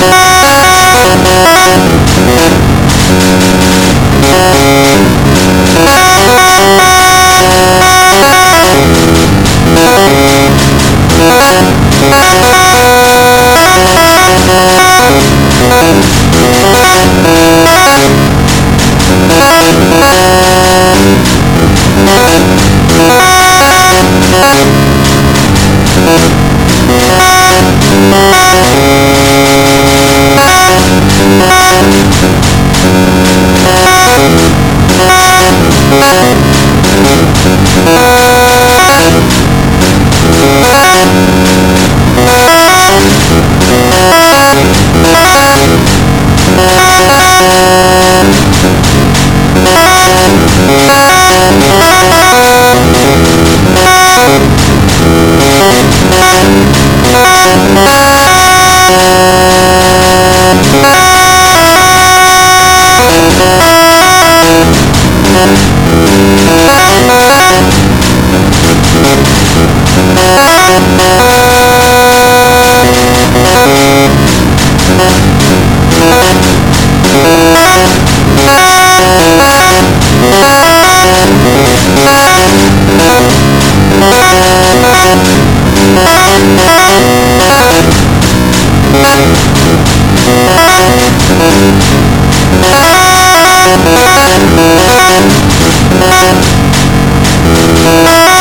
you Thank you.